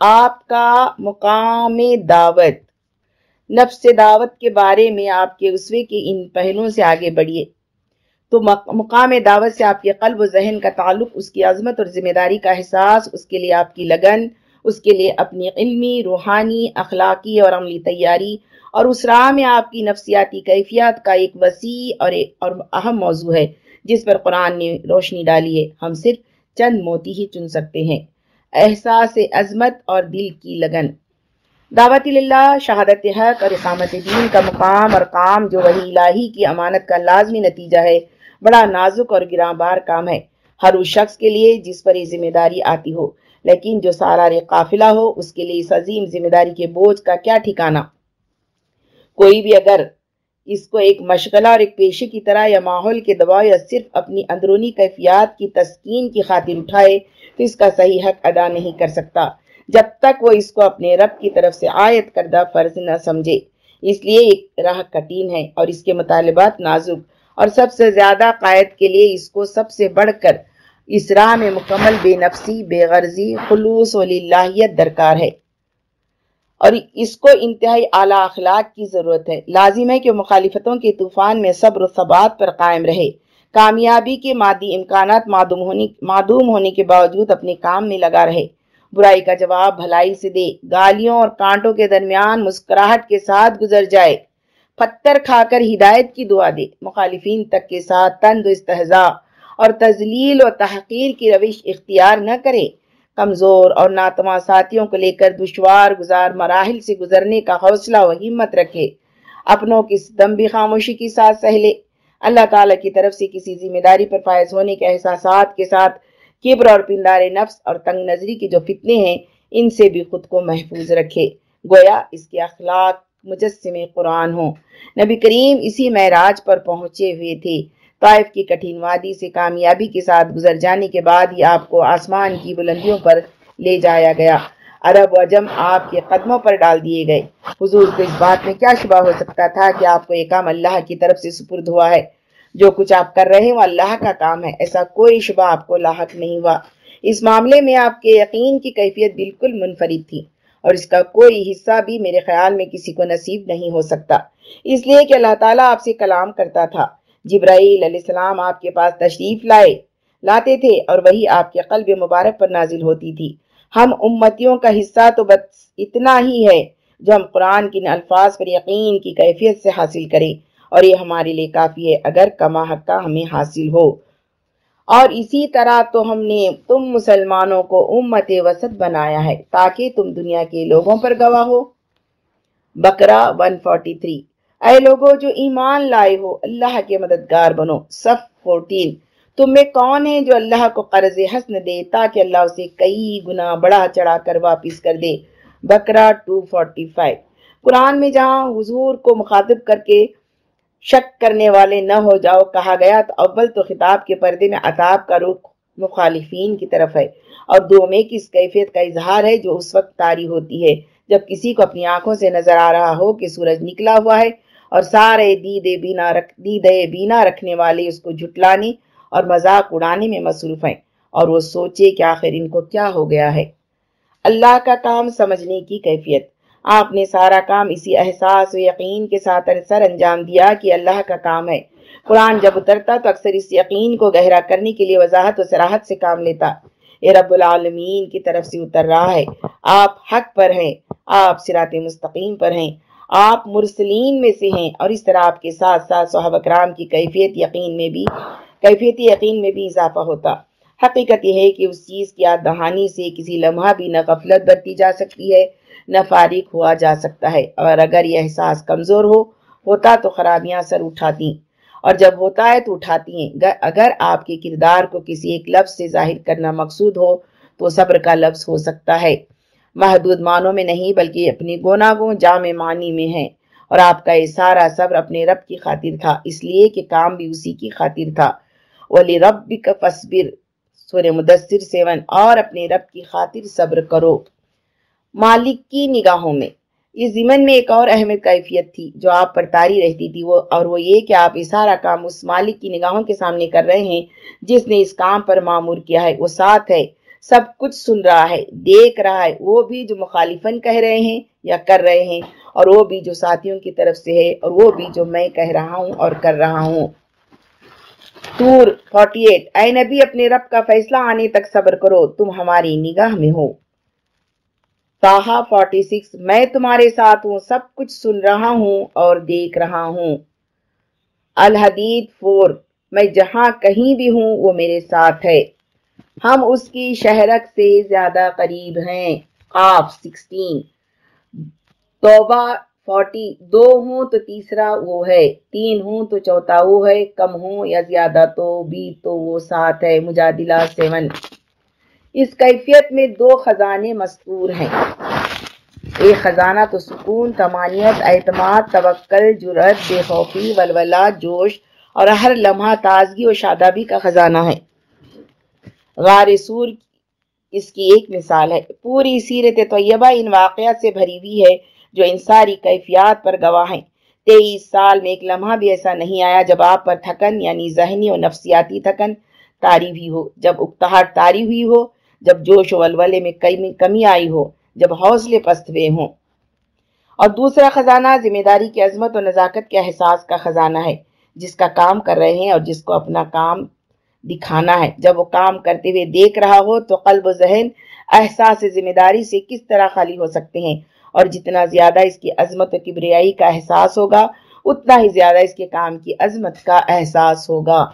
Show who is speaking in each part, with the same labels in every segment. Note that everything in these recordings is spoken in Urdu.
Speaker 1: آپ کا مقام دعوت، نفس دعوت کے بارے میں آپ کے اسوے کے ان پہلوں سے آگے بڑھیے۔ تو مقام دعوت سے آپ کے قلب و ذہن کا تعلق، اس کی عظمت اور ذمہ داری کا احساس، اس کے لیے آپ کی لگن، اس کے لیے اپنی علمی، روحانی، اخلاقی اور عملی تیاری اور اس راہ میں آپ کی نفسیاتی کیفیات کا ایک وسیع اور اور اہم موضوع ہے، جس پر قرآن نے روشنی ڈالی ہے۔ ہم صرف چند موتی ہی چن سکتے ہیں۔ احساس عظمت اور دل کی لگن۔ دعوت اللہ شہادت حق اور اقامت دین کا مقام اور کام جو وہی الہی کی امانت کا لازمی نتیجہ ہے، بڑا نازک اور گراں بار کام ہے۔ ہر اس شخص کے لیے جس پر یہ ذمہ داری آتی ہو، لیکن جو سالار قافلہ ہو، اس کے لیے اس عظیم ذمہ داری کے بوجھ کا کیا ٹھکانہ؟ کوئی بھی اگر اس کو ایک مشغلہ اور ایک پیشے کی طرح یا ماحول کے دباؤ یا صرف اپنی اندرونی کیفیات کی تسکین کی خاطر اٹھائے تو اس کا صحیح حق ادا نہیں کر سکتا۔ جب تک وہ اس کو اپنے رب کی طرف سے آیت کردہ فرض نہ سمجھے۔ اس لیے ایک راہ کٹین ہے اور اس کے مطالبات نازک۔ اور سب سے زیادہ قائد کے لیے اس کو سب سے بڑھ کر اس راہ میں مکمل بے نفسی، بے غرضی، خلوص و للہیت درکار ہے۔ اور اس کو انتہائی اعلیٰ اخلاق کی ضرورت ہے۔ لازم ہے کہ مخالفتوں کے طوفان میں صبر و ثبات پر قائم رہے۔ کامیابی کے مادی امکانات معدوم ہونے کے باوجود اپنے کام میں لگا رہے۔ برائی کا جواب بھلائی سے دے۔ گالیوں اور کانٹوں کے درمیان مسکراہٹ کے ساتھ گزر جائے۔ پتھر کھا کر ہدایت کی دعا دے۔ مخالفین تک کے ساتھ تند و استحضاء اور تزلیل و تحقیر کی روش اختیار نہ کرے کمزور اور ناتما ساتھیوں کو لے کر دشوار گزار مراحل سے گزرنے کا حوصلہ و ہمت رکھے۔ اپنوں کی دمبی خاموشی کی ساتھ سہلے اللہ تعالیٰ کی طرف سے کسی ذمہ داری پر فائز ہونے کے احساسات کے ساتھ کبر اور پندار نفس اور تنگ نظری کی جو فتنے ہیں، ان سے بھی خود کو محفوظ رکھے۔ گویا اس کے اخلاق مجسم قرآن ہوں۔ نبی کریم اسی معراج پر پہنچے ہوئے تھے۔ طائف کی کٹھین وادی سے کامیابی کے ساتھ گزر جانے کے بعد ہی آپ کو آسمان کی بلندیوں پر لے جایا گیا۔ عرب و عجم آپ کے قدموں پر ڈال دیے گئے۔ حضور کو اس بات میں کیا شبہ ہو سکتا تھا کہ آپ کو یہ کام اللہ کی طرف سے سپرد ہوا ہے؟ جو کچھ آپ کر رہے ہیں وہ اللہ کا کام ہے، ایسا کوئی شبہ آپ کو لاحق نہیں ہوا۔ اس معاملے میں آپ کے یقین کی کیفیت بالکل منفرد تھی اور اس کا کوئی حصہ بھی میرے خیال میں کسی کو نصیب نہیں ہو سکتا۔ اس لیے کہ اللہ تعالیٰ آپ سے کلام کرتا تھا۔ جبرائیل علیہ السلام آپ کے پاس تشریف لائے، لاتے تھے اور وہی آپ کے قلب مبارک پر نازل ہوتی تھی۔ ہم امتیوں کا حصہ تو بس اتنا ہی ہے جو ہم قرآن کے الفاظ پر یقین کی کیفیت سے حاصل کریں۔ اور یہ ہمارے لیے کافی ہے۔ اگر کما حقہ ہمیں حاصل ہو۔ اور اسی طرح تو ہم نے تم مسلمانوں کو امت وسط بنایا ہے تاکہ تم دنیا کے لوگوں پر گواہ ہو۔ بکرا 143 اے لوگوں جو ایمان لائے ہو، اللہ کے مددگار بنو۔ صف 14 تم میں کون ہے جو اللہ کو قرض حسن دے تاکہ اللہ اسے کئی گنا بڑا چڑھا کر واپس کر دے؟ بکرا 245 قرآن میں جہاں حضور کو مخاطب کر کے شک کرنے والے نہ ہو جاؤ، کہا گیا تو اول تو خطاب کے پردے میں عطاب کا رخ مخالفین کی طرف ہے۔ اور دو میں کس کیفیت کا اظہار ہے جو اس وقت تاری ہوتی ہے، جب کسی کو اپنی آنکھوں سے نظر آ رہا ہو کہ سورج نکلا ہوا ہے اور سارے دیدے بینا رکھ، دیدے بینا رکھنے والے اس کو جھٹلانے اور مذاق اڑانے میں مصروف ہیں۔ اور وہ سوچے کہ آخر ان کو کیا ہو گیا ہے۔ اللہ کا کام سمجھنے کی کیفیت۔ آپ نے سارا کام اسی احساس و یقین کے ساتھ سر انجام دیا کہ اللہ کا کام ہے۔ قرآن جب اترتا تو اکثر اس یقین کو گہرا کرنے کے لیے وضاحت و سراحت سے کام لیتا۔ اے رب العالمین، کی طرف سے اتر رہا ہے۔ آپ حق پر ہیں، آپ سرات مستقیم پر ہیں۔ آپ مرسلین میں سے ہیں اور اس طرح آپ کے ساتھ ساتھ صحابہ کرام کی کیفیت یقین میں بھی، کیفیت یقین میں بھی اضافہ ہوتا۔ حقیقت یہ ہے کہ اس چیز کی یاد دہانی سے کسی لمحہ بھی نہ غفلت برتی جا سکتی ہے۔ نہ فارغ ہوا جا سکتا ہے۔ اور اگر یہ احساس کمزور ہو، ہوتا تو خرابیاں سر اٹھاتی۔ اور جب ہوتا ہے تو اٹھاتی ہیں۔ اگر آپ کے کردار کو کسی ایک لفظ سے ظاہر کرنا مقصود ہو، تو صبر کا لفظ ہو سکتا ہے۔ محدود معنوں میں نہیں، بلکہ اپنی گوناگوں جامع معنی میں ہے اور آپ کا یہ سارا صبر اپنے رب کی خاطر تھا، اس لیے کہ کام بھی اسی کی خاطر تھا۔ ولی رب کا فصبر سورہ مدثر سیون، اور اپنے رب کی خاطر صبر کرو۔ مالک کی نگاہوں میں۔ اس زمن میں ایک اور اہمیت کیفیت تھی جو آپ پر تاری رہتی تھی، وہ اور وہ یہ کہ آپ یہ سارا کام اس مالک کی نگاہوں کے سامنے کر رہے ہیں، جس نے اس کام پر معمور کیا ہے۔ وہ ساتھ ہے، سب کچھ سن رہا ہے، دیکھ رہا ہے۔ وہ بھی جو مخالفن کہہ رہے ہیں یا کر رہے ہیں، اور وہ بھی جو ساتھیوں کی طرف سے ہے، اور وہ بھی جو میں کہہ رہا ہوں اور کر رہا ہوں۔ تور 48 اے نبی، اپنے رب کا فیصلہ آنے تک صبر کرو، تم ہماری نگاہ میں ہو۔ تاہا 46 میں تمہارے ساتھ ہوں، سب کچھ سن رہا ہوں اور دیکھ رہا ہوں۔ الحدید 4 میں جہاں کہیں بھی ہوں، وہ میرے ساتھ ہے۔ ہم اس کی شہرک سے زیادہ قریب ہیں۔ قاف 16 توبہ فورٹی، دو ہوں تو تیسرا وہ ہے، تین ہوں تو چوتھا وہ ہے، کم ہوں یا زیادہ تو بھی تو وہ ساتھ ہے۔ مجادلہ سیون۔ اس کیفیت میں دو خزانے مستور ہیں۔ ایک خزانہ تو سکون تمانیت اعتماد، توکل جرت بے خوفی، ولولہ، جوش اور ہر لمحہ تازگی و شادابی کا خزانہ ہے۔ غار سور اس کی ایک مثال ہے۔ پوری سیرت طیبہ ان واقعات سے بھری ہوئی ہے جو ان ساری کیفیات پر گواہ ہیں۔ تیئیس سال میں ایک لمحہ بھی ایسا نہیں آیا جب آپ پر تھکن یعنی ذہنی اور نفسیاتی تھکن تاری ہوئی ہو۔ جب اکتہاٹ تاری ہوئی ہو جب جوش و ولولے میں کمی آئی ہو، جب حوصلے پست ہوئے ہوں۔ اور دوسرا خزانہ، ذمہ داری کی عظمت اور نزاکت کے احساس کا خزانہ ہے، جس کا کام کر رہے ہیں اور جس کو اپنا کام دکھانا ہے۔ جب وہ کام کرتے ہوئے دیکھ رہا ہو تو قلب و ذہن احساس ذمہ داری سے کس طرح خالی ہو سکتے ہیں۔ اور جتنا زیادہ اس کی عظمت و کبریائی کا احساس ہوگا، اتنا ہی زیادہ اس کے کام کی عظمت کا احساس ہوگا۔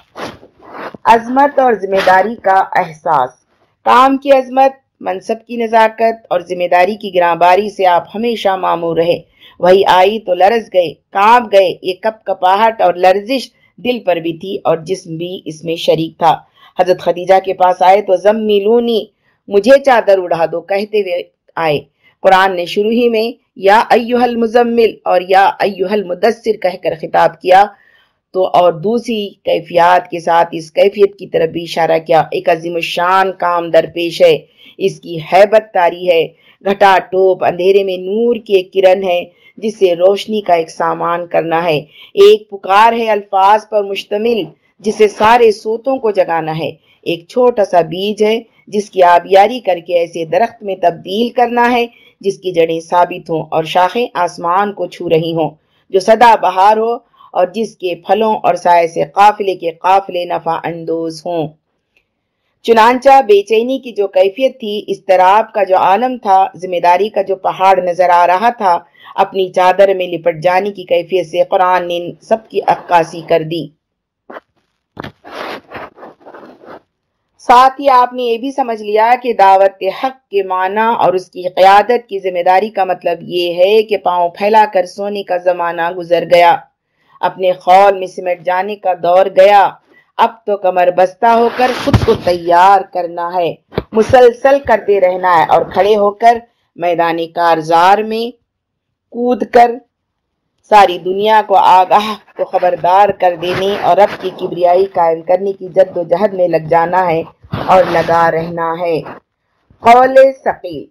Speaker 1: عظمت اور ذمہ داری کا احساس۔ کام کی عظمت، منصب کی نزاکت اور ذمہ داری کی گراں باری سے آپ ہمیشہ معمور رہے۔ وہی آئی تو لرز گئے کانپ گئے، یہ کپ کپاہٹ اور لرزش دل پر بھی تھی اور جسم بھی اس میں شریک تھا۔ حضرت خدیجہ کے پاس آئے تو زمیلونی، مجھے چادر اڑا دو، کہتے ہوئے آئے۔ قرآن نے شروع ہی میں، یا ایوہ المزمل اور یا ایوہ المدثر کہہ کر خطاب کیا تو اور دوسری کیفیات کے ساتھ اس کیفیت کی طرف بھی اشارہ کیا۔ ایک عظیم الشان کام درپیش ہے۔ اس کی حیبت تاری ہے۔ گھٹا ٹوپ اندھیرے میں نور کی ایک کرن ہے، جس سے روشنی کا ایک سامان کرنا ہے۔ ایک پکار ہے الفاظ پر مشتمل، جسے سارے سوتوں کو جگانا ہے۔ ایک چھوٹا سا بیج ہے، جس کی آبیاری کر کے ایسے درخت میں تبدیل کرنا ہے، جس کی جڑیں ثابت ہوں اور شاخیں آسمان کو چھو رہی ہوں۔ جو سدا بہار ہو اور جس کے پھلوں اور سائے سے قافلے کے قافلے نفع اندوز ہوں۔ چنانچہ بے چینی کی جو کیفیت تھی استراب کا جو عالم تھا، ذمہ داری کا جو پہاڑ نظر آ رہا تھا، اپنی چادر میں لپٹ جانے کی کیفیت سے قرآن نے سب کی عکاسی کر دی۔ ساتھ ہی آپ نے یہ بھی سمجھ لیا کہ دعوت حق کے معنی اور اس کی قیادت کی ذمہ داری کا مطلب یہ ہے کہ پاؤں پھیلا کر سونے کا زمانہ گزر گیا۔ اپنے خول میں سمٹ جانے کا دور گیا۔ اب تو کمر بستہ ہو کر خود کو تیار کرنا ہے، مسلسل کرتے رہنا ہے اور کھڑے ہو کر میدان کارزار میں کود کر ساری دنیا کو آگاہ کو خبردار کر دینے اور رب کی کبریائی قائم کرنے کی جد و جہد میں لگ جانا ہے اور لگا رہنا ہے۔ قول ثقیل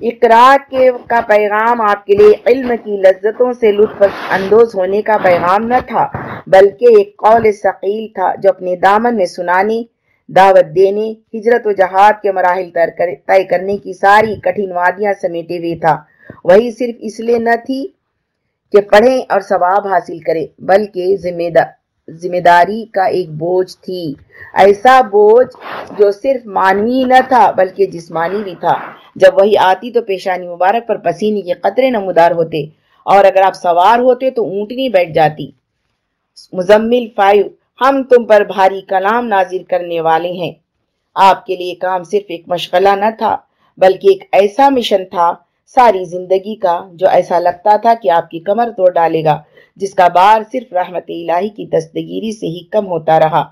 Speaker 1: اقرار کے کا پیغام آپ کے لیے علم کی لذتوں سے لطف اندوز ہونے کا پیغام نہ تھا، بلکہ ایک قول ثقیل تھا جو اپنے دامن میں سنانے، دعوت دینے، ہجرت و جہاد کے مراحل طے کرنے کی ساری کٹھن وادیاں سمیٹے ہوئے تھا۔ وہی صرف اس لیے نہ تھی کہ پڑھیں اور ثواب حاصل کرے بلکہ ذمہ دار ذمہ داری کا ایک بوجھ تھی۔ ایسا بوجھ جو صرف مانوی نہ تھا بلکہ جسمانی بھی تھا۔ جب وہی آتی تو پیشانی مبارک پر پسینے کے قطرے نمودار ہوتے اور اگر آپ سوار ہوتے تو اونٹنی بیٹھ جاتی۔ مزمل فائیو، ہم تم پر بھاری کلام نازل کرنے والے ہیں۔ آپ کے لیے کام صرف ایک مشغلہ نہ تھا بلکہ ایک ایسا مشن تھا ساری زندگی کا جو ایسا لگتا تھا کہ آپ کی کمر توڑ ڈالے گا۔ جس کا بار صرف رحمت الہی کی دستگیری سے ہی کم ہوتا رہا۔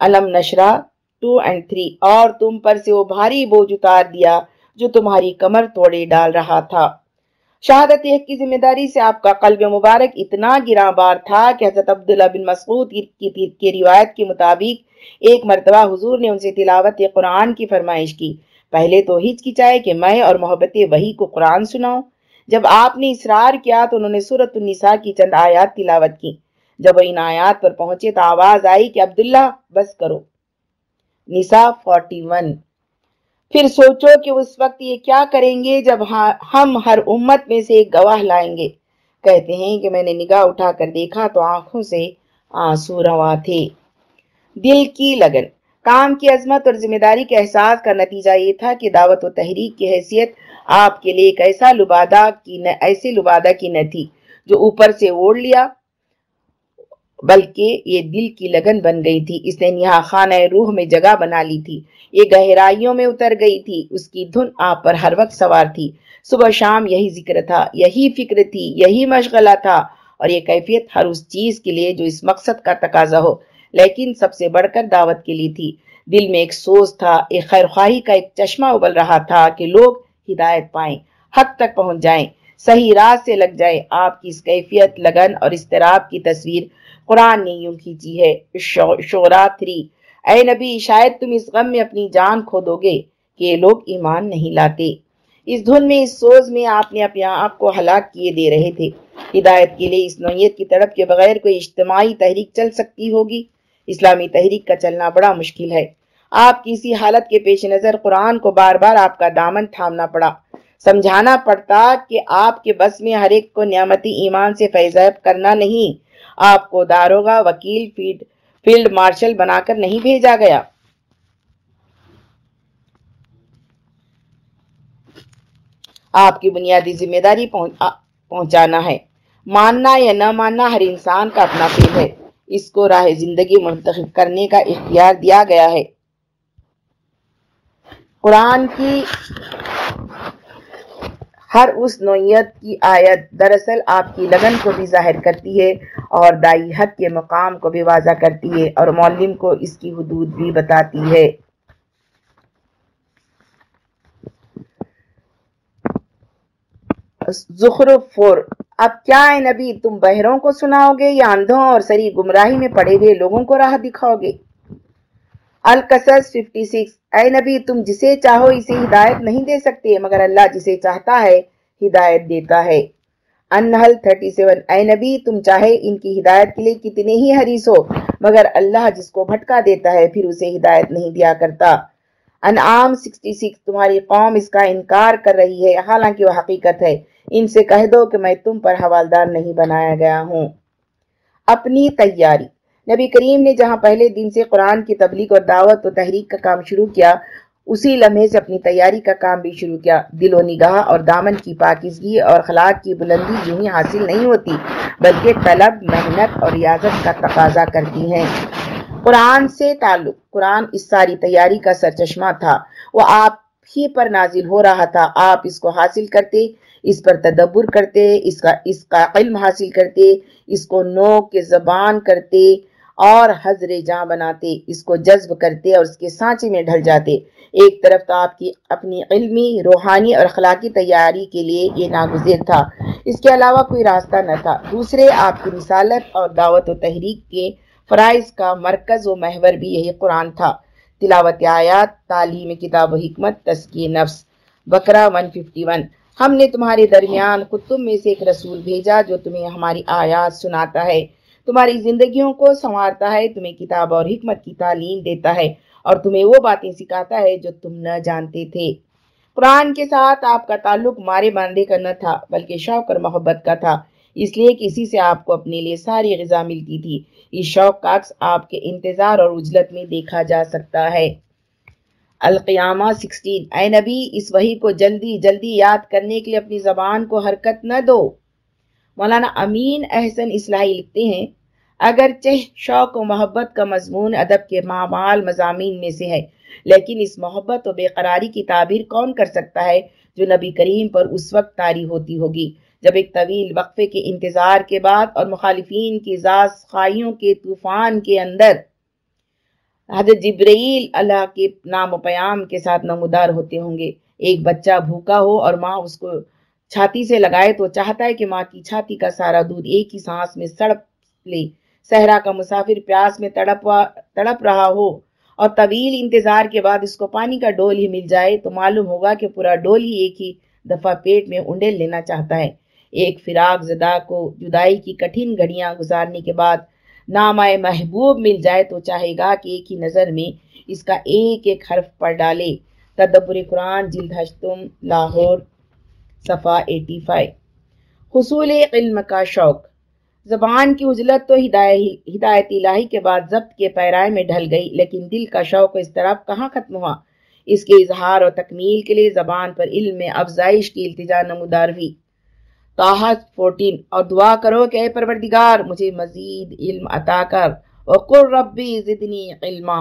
Speaker 1: علم نشرہ ٹو اینڈ تھری، اور تم پر سے وہ بھاری بوجھ اتار دیا جو تمہاری کمر توڑے ڈال رہا تھا۔ شہادت ایک کی ذمہ داری سے آپ کا قلب مبارک اتنا گراں بار تھا کہ حضرت عبداللہ بن مسعود کی روایت کے مطابق ایک مرتبہ حضور نے ان سے تلاوت قرآن کی فرمائش کی۔ پہلے تو ہچکچائے کہ میں اور محبت وہی کو قرآن سناؤں۔ جب آپ نے اصرار کیا تو انہوں نے سورت النساء کی چند آیات تلاوت کی۔ جب وہ ان آیات پر پہنچے تو آواز آئی کہ عبداللہ، بس کرو۔ نساء 41 پھر سوچو کہ اس وقت یہ کیا کریں گے جب ہم ہر امت میں سے ایک گواہ لائیں گے۔ کہتے ہیں کہ میں نے نگاہ اٹھا کر دیکھا تو آنکھوں سے آنسو روا تھے۔ دل کی لگن۔ کام کی عظمت اور ذمہ داری کے احساس کا نتیجہ یہ تھا کہ دعوت و تحریک کی حیثیت آپ کے لیے ایک ایسا لبادہ کی ایسے لبادہ کی نہ تھی جو اوپر سے اوڑ لیا، بلکہ یہ دل کی لگن بن گئی تھی۔ اس نے یہاں خانہ روح میں جگہ بنا لی تھی۔ یہ گہرائیوں میں اتر گئی تھی۔ اس کی دھن آپ پر ہر وقت سوار تھی۔ صبح شام یہی ذکر تھا، یہی فکر تھی، یہی مشغلہ تھا اور یہ کیفیت ہر اس چیز کے لیے جو اس مقصد کا تقاضا ہو۔ لیکن سب سے بڑھ کر دعوت کے لیے تھی۔ دل میں ایک سوز تھا، ایک خیر خواہی کا ایک چشمہ ابل رہا تھا کہ لوگ ہدایت پائیں، حق تک پہنچ جائیں، صحیح راہ سے لگ جائے آپ کی اس کیفیت، لگن اور استراب کی تصویر قرآن نے یوں کھینچی ہے شعرا تھری۔ اے نبی، شاید تم اس غم میں اپنی جان کھو دو گے کہ یہ لوگ ایمان نہیں لاتے۔ اس دھن میں، اس سوز میں آپ نے اپنے آپ کو ہلاک کیے دے رہے تھے۔ ہدایت کے لیے اس نوعیت کی طرف کے بغیر کوئی اجتماعی تحریک چل سکتی ہوگی۔ اسلامی تحریک کا چلنا بڑا مشکل ہے۔ آپ کی اسی حالت کے پیش نظر قرآن کو بار بار آپ کا دامن تھامنا پڑا۔ سمجھانا پڑتا کہ آپ کے بس میں ہر ایک کو نعمتی ایمان سے فیضب کرنا نہیں۔ آپ کو داروگا وکیل، فیلڈ فیلڈ مارشل بنا کر نہیں بھیجا گیا۔ آپ کی بنیادی ذمہ داری پہنچانا ہے۔ ماننا یا نہ ماننا ہر انسان کا اپنا فیل ہے۔ اس کو راہ زندگی منتخب کرنے کا اختیار دیا گیا ہے۔ قرآن کی ہر اس نوعیت کی آیت دراصل آپ کی لگن کو بھی ظاہر کرتی ہے اور دائی حق کے مقام کو بھی واضح کرتی ہے اور معلم کو اس کی حدود بھی بتاتی ہے۔ زخرف فور اب کیا ہے نبی؟ تم بہروں کو سناؤ گے یا اندھوں اور سری گمراہی میں پڑے ہوئے لوگوں کو راہ دکھاؤ گے؟ القصص 56 اے نبی، تم جسے چاہو اسے ہدایت نہیں دے سکتے، مگر اللہ جسے چاہتا ہے ہدایت دیتا ہے۔ انحل 37 اے نبی، تم چاہے ان کی ہدایت کے لیے کتنے ہی حریص ہو، مگر اللہ جس کو بھٹکا دیتا ہے پھر اسے ہدایت نہیں دیا کرتا۔ انعام 66 تمہاری قوم اس کا انکار کر رہی ہے، حالانکہ وہ حقیقت ہے۔ ان سے کہہ دو کہ میں تم پر حوالدار نہیں بنایا گیا ہوں۔ اپنی تیاری۔ نبی کریم نے جہاں پہلے دن سے قرآن کی تبلیغ اور دعوت و تحریک کا کام شروع کیا، اسی لمحے سے اپنی تیاری کا کام بھی شروع کیا۔ دل و نگاہ اور دامن کی پاکیزگی اور خلاق کی بلندی یوں ہی حاصل نہیں ہوتی، بلکہ طلب، محنت اور ریاضت کا تقاضا کرتی ہیں۔ قرآن سے تعلق۔ قرآن اس ساری تیاری کا سرچشمہ تھا۔ وہ آپ ہی پر نازل ہو رہا تھا۔ آپ اس کو حاصل کرتے اس پر تدبر کرتے، اس کا اس کا علم حاصل کرتے، اس کو نو کے زبان کرتے اور حضر جاں بناتے، اس کو جذب کرتے اور اس کے سانچے میں ڈھل جاتے۔ ایک طرف تو آپ کی اپنی علمی، روحانی اور اخلاقی تیاری کے لیے یہ ناگزیر تھا، اس کے علاوہ کوئی راستہ نہ تھا۔ دوسرے، آپ کی رسالت اور دعوت و تحریک کے فرائض کا مرکز و محور بھی یہی قرآن تھا۔ تلاوت آیات، تعلیم کتاب و حکمت تسکی نفس بکرا 151 ہم نے تمہارے درمیان خود میں سے ایک رسول بھیجا جو تمہیں ہماری آیات سناتا ہے۔ تمہاری زندگیوں کو سنوارتا ہے، تمہیں کتاب اور حکمت کی تعلیم دیتا ہے اور تمہیں وہ باتیں سکھاتا ہے جو تم نہ جانتے تھے۔ قرآن کے ساتھ آپ کا تعلق مارے باندھے کا نہ تھا، بلکہ شوق اور محبت کا تھا۔ اس لیے کہ اسی سے آپ کو اپنے لیے ساری غذا ملتی تھی۔ اس شوق کا عکس آپ کے انتظار اور اجلت میں دیکھا جا سکتا ہے۔ القیامہ سکسٹین۔ اے نبی، اس وحی کو جلدی جلدی یاد کرنے کے لیے اپنی زبان کو حرکت نہ دو۔ مولانا امین احسن اصلاحی لکھتے ہیں، اگرچہ شوق و محبت کا مضمون ادب کے معمال مضامین میں سے ہے، لیکن اس محبت و بے قراری کی تعبیر کون کر سکتا ہے جو نبی کریم پر اس وقت تاری ہوتی ہوگی؟ جب ایک طویل وقفے کے انتظار کے بعد اور مخالفین کی ذات خائیوں کے طوفان کے اندر حضرت جبرائیل اللہ کے نام و پیام کے ساتھ نمودار ہوتے ہوں گے۔ ایک بچہ بھوکا ہو اور ماں اس کو چھاتی سے لگائے تو چاہتا ہے کہ ماں کی چھاتی کا سارا دودھ ایک ہی سانس میں سڑپ لے۔ صحرا کا مسافر پیاس میں تڑپ تڑپ رہا ہو اور طویل انتظار کے بعد اس کو پانی کا ڈول ہی مل جائے تو معلوم ہوگا کہ پورا ڈول ہی ایک ہی دفعہ پیٹ میں انڈے لینا چاہتا ہے۔ ایک فراق زدہ کو جدائی کی کٹھن گھڑیاں گزارنے کے بعد نامہ محبوب مل جائے تو چاہے گا کہ ایک ہی نظر میں اس کا ایک ایک حرف پڑھ ڈالے۔ تدبر قرآن، جلد ہشتم، لاہور، صفحہ ایٹی فائیو حصول علم کا شوق۔ زبان کی اجلت تو ہدایت الہی کے بعد ضبط کے پیرائے میں ڈھل گئی، لیکن دل کا شوق و اضطراب کہاں ختم ہوا؟ اس کے اظہار اور تکمیل کے لیے زبان پر علم میں افزائش کی التجا نمودار ہوئی۔ تاحت فورٹین اور دعا کرو کہ اے پروردگار مجھے مزید علم عطا کر وقر ربی زدنی علما۔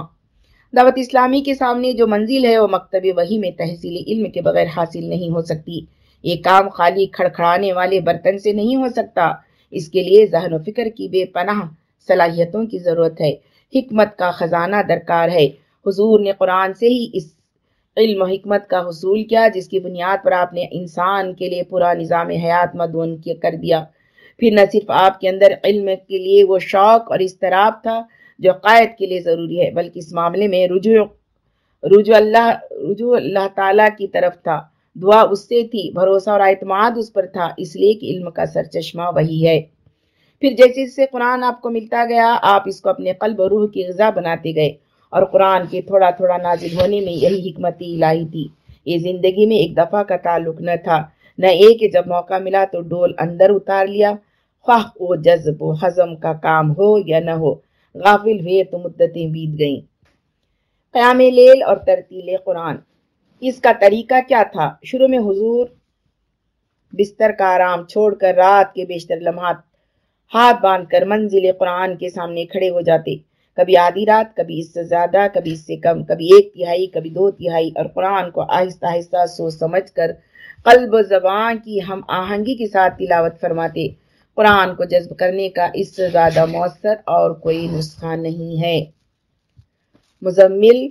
Speaker 1: دعوت اسلامی کے سامنے جو منزل ہے وہ مکتب وہی میں تحصیل علم کے بغیر حاصل نہیں ہو سکتی۔ یہ کام خالی کھڑکھڑانے والے برتن سے نہیں ہو سکتا۔ اس کے لیے ذہن و فکر کی بے پناہ صلاحیتوں کی ضرورت ہے۔ حکمت کا خزانہ درکار ہے۔ حضور نے قرآن سے ہی اس علم و حکمت کا حصول کیا، جس کی بنیاد پر آپ نے انسان کے لیے پورا نظام حیات مدون کر دیا۔ پھر نہ صرف آپ کے اندر علم کے لیے وہ شوق اور اضطراب تھا جو قائد کے لیے ضروری ہے، بلکہ اس معاملے میں رجوع رجوع اللہ رجوع اللہ تعالیٰ کی طرف تھا۔ دعا اس سے تھی، بھروسہ اور اعتماد اس پر تھا، اس لیے کہ علم کا سر چشمہ وہی ہے۔ پھر جیسے جیسے قرآن آپ کو ملتا گیا، آپ اس کو اپنے قلب و روح کی غذا بناتے گئے۔ اور قرآن کے تھوڑا تھوڑا نازل ہونے میں یہی حکمت الہی تھی۔ یہ زندگی میں ایک دفعہ کا تعلق نہ تھا، نہ ایک کہ جب موقع ملا تو ڈول اندر اتار لیا۔ خواہ وہ جذب و حضم کا کام ہو یا نہ ہو، غافل ہوئے تو مدتیں بیت گئیں۔ قیام لیل اور ترتیل قرآن۔ اس کا طریقہ کیا تھا؟ شروع میں حضور بستر کا آرام چھوڑ کر رات کے بیشتر لمحات ہاتھ باندھ کر منزل قرآن کے سامنے کھڑے ہو جاتے۔ کبھی آدھی رات، کبھی اس سے زیادہ، کبھی اس سے کم، کبھی ایک تہائی، کبھی دو تہائی، اور قرآن کو آہستہ آہستہ سوچ سمجھ کر قلب و زبان کی ہم آہنگی کے ساتھ تلاوت فرماتے۔ قرآن کو جذب کرنے کا اس سے زیادہ مؤثر اور کوئی نسخہ نہیں ہے۔ مزمل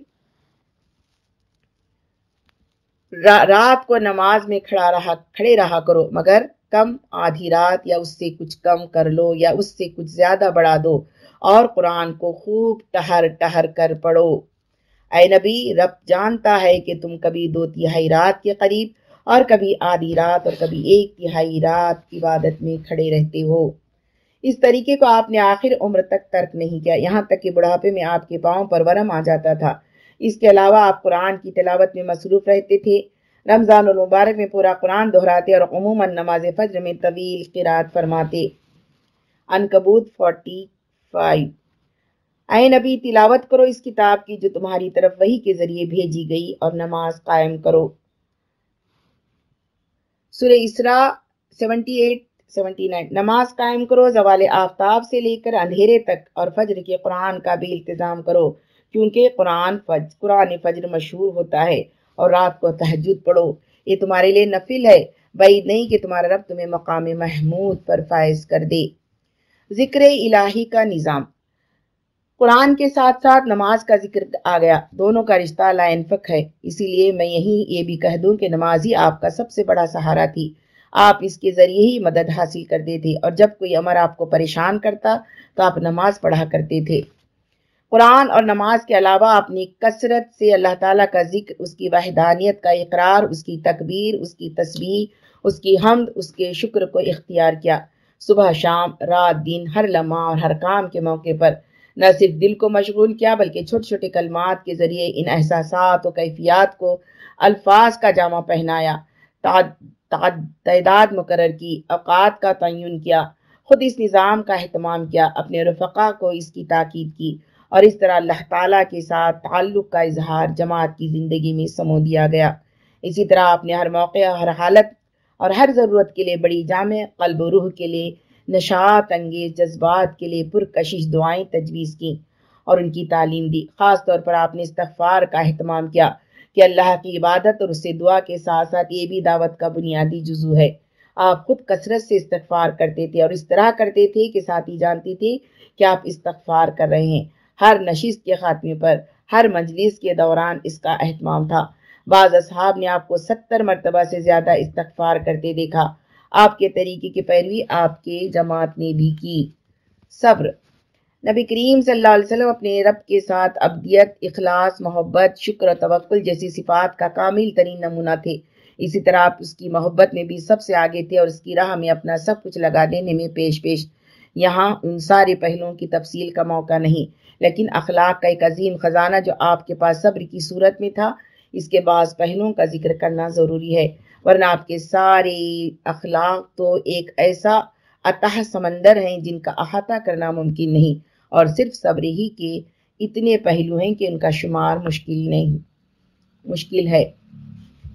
Speaker 1: رات کو نماز میں کھڑا رہا، کھڑے رہا کرو، مگر کم، آدھی رات یا اس سے کچھ کم کر لو یا اس سے کچھ زیادہ بڑھا دو۔ اور قرآن کو خوب ٹہر ٹہر کر پڑھو۔ اے نبی، رب جانتا ہے کہ تم کبھی دو تہائی رات کے قریب اور کبھی آدھی رات اور کبھی ایک تہائی رات عبادت میں کھڑے رہتے ہو۔ اس طریقے کو آپ نے آخر عمر تک ترک نہیں کیا۔ یہاں تک کہ بڑھاپے میں آپ کے پاؤں پر ورم آ جاتا تھا۔ اس کے علاوہ آپ قرآن کی تلاوت میں مصروف رہتے تھے۔ رمضان المبارک میں پورا قرآن دہراتے اور عموماً نماز فجر میں طویل قرآت فرماتے۔ انکبوت فورٹی فائیو اے نبی، تلاوت کرو اس کتاب کی جو تمہاری طرف وہی کے ذریعے بھیجی گئی اور نماز قائم کرو۔ سورہ اسراء سیونٹی ایٹ، سیونٹی نائن۔ نماز قائم کرو، زوال آفتاب سے لے کر اندھیرے تک اور فجر کے قرآن کا بھی التظام کرو۔ کیونکہ قرآن فجر قرآن فجر مشہور ہوتا ہے اور رات کو تہجد پڑھو۔ یہ تمہارے لیے نفل ہے۔ بعید نہیں کہ تمہارا رب تمہیں مقام محمود پر فائز کر دے۔ ذکر الہی کا نظام۔ قرآن کے ساتھ ساتھ نماز کا ذکر آ گیا۔ دونوں کا رشتہ لائن فک ہے۔ اسی لیے میں یہی یہ بھی کہہ دوں کہ نماز ہی آپ کا سب سے بڑا سہارا تھی۔ آپ اس کے ذریعے ہی مدد حاصل کرتے تھے اور جب کوئی امر آپ کو پریشان کرتا تو آپ نماز پڑھا کرتے تھے۔ قرآن اور نماز کے علاوہ اپنی کثرت سے اللہ تعالیٰ کا ذکر، اس کی وحدانیت کا اقرار، اس کی تکبیر، اس کی تسبیح، اس کی حمد، اس کے شکر کو اختیار کیا۔ صبح، شام، رات، دن، ہر لمحہ اور ہر کام کے موقع پر، نہ صرف دل کو مشغول کیا بلکہ چھوٹے چھوٹے کلمات کے ذریعے ان احساسات و کیفیات کو الفاظ کا جامع پہنایا تعداد مقرر کی، اوقات کا تعین کیا، خود اس نظام کا اہتمام کیا، اپنے رفقا کو اس کی تاکید کی اور اس طرح اللہ تعالیٰ کے ساتھ تعلق کا اظہار جماعت کی زندگی میں سمو دیا گیا۔ اسی طرح آپ نے ہر موقع ہر حالت اور ہر ضرورت کے لیے بڑی جامع، قلب و روح کے لیے نشاط انگیز جذبات کے لیے پرکشش دعائیں تجویز کی اور ان کی تعلیم دی۔ خاص طور پر آپ نے استغفار کا اہتمام کیا کہ اللہ کی عبادت اور اس سے دعا کے ساتھ ساتھ یہ بھی دعوت کا بنیادی جزو ہے۔ آپ خود کثرت سے استغفار کرتے تھے اور اس طرح کرتے تھے کہ ساتھی جانتی تھی کہ آپ استغفار کر رہے ہیں۔ ہر نشست کے خاتمے پر، ہر مجلس کے دوران اس کا اہتمام تھا۔ بعض اصحاب نے آپ کو ستر مرتبہ سے زیادہ استغفار کرتے دیکھا۔ آپ کے طریقے کی پیروی آپ کے جماعت نے بھی کی۔ صبر۔ نبی کریم صلی اللہ علیہ وسلم اپنے رب کے ساتھ ابدیت، اخلاص، محبت، شکر و توکل جیسی صفات کا کامل ترین نمونہ تھے۔ اسی طرح آپ اس کی محبت میں بھی سب سے آگے تھے اور اس کی راہ میں اپنا سب کچھ لگا دینے میں پیش پیش۔ یہاں ان سارے پہلوؤں کی تفصیل کا موقع نہیں، لیکن اخلاق کا ایک عظیم خزانہ جو آپ کے پاس صبر کی صورت میں تھا اس کے بعض پہلوؤں کا ذکر کرنا ضروری ہے۔ ورنہ آپ کے سارے اخلاق تو ایک ایسا اتہ سمندر ہیں جن کا احاطہ کرنا ممکن نہیں، اور صرف صبر ہی کے اتنے پہلو ہیں کہ ان کا شمار مشکل نہیں، مشکل ہے۔